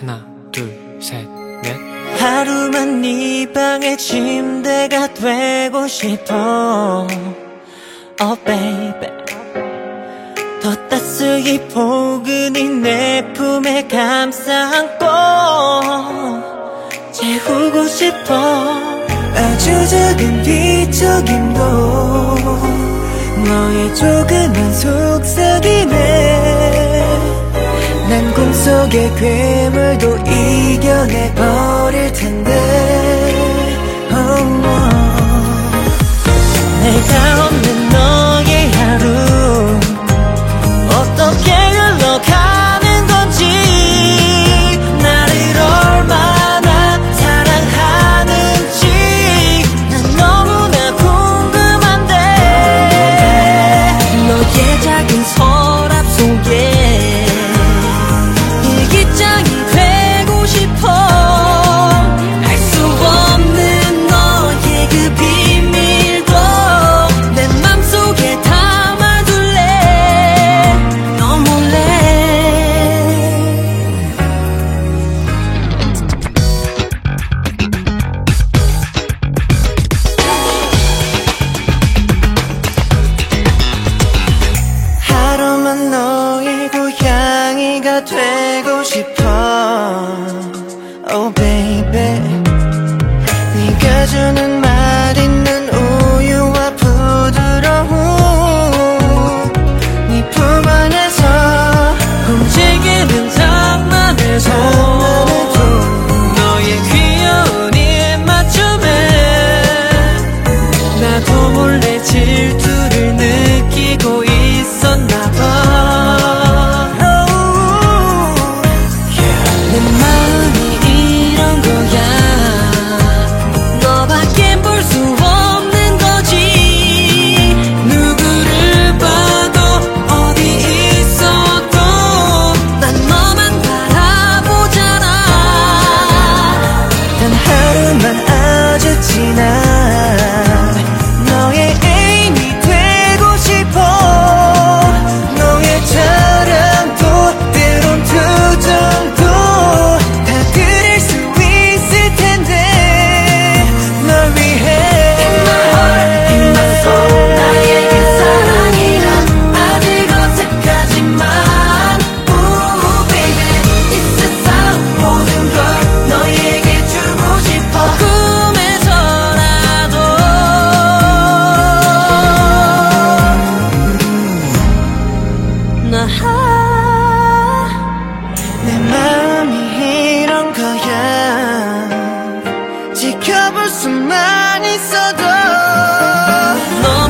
하나 둘셋넷. 하루만 네 방의 침대가 되고 싶어. Oh baby. 더 따스히 포근히 내 품에 감싸 안고 재우고 싶어. 아주 작은 비척임도 너의 조그만 속삭임에 난 꿈속의 괴물도 이겨내 버릴 텐데 oh, oh. 내가 없는 되고 싶어. Oh baby. 네가 주는 말 있는 우유와 부드러움. 네품 안에서 움직이는 장난에서 너의 귀여운 입맞춤에 나도 몰래 질투 내 마음이 이런 거야. 지켜볼 수만 있어도 너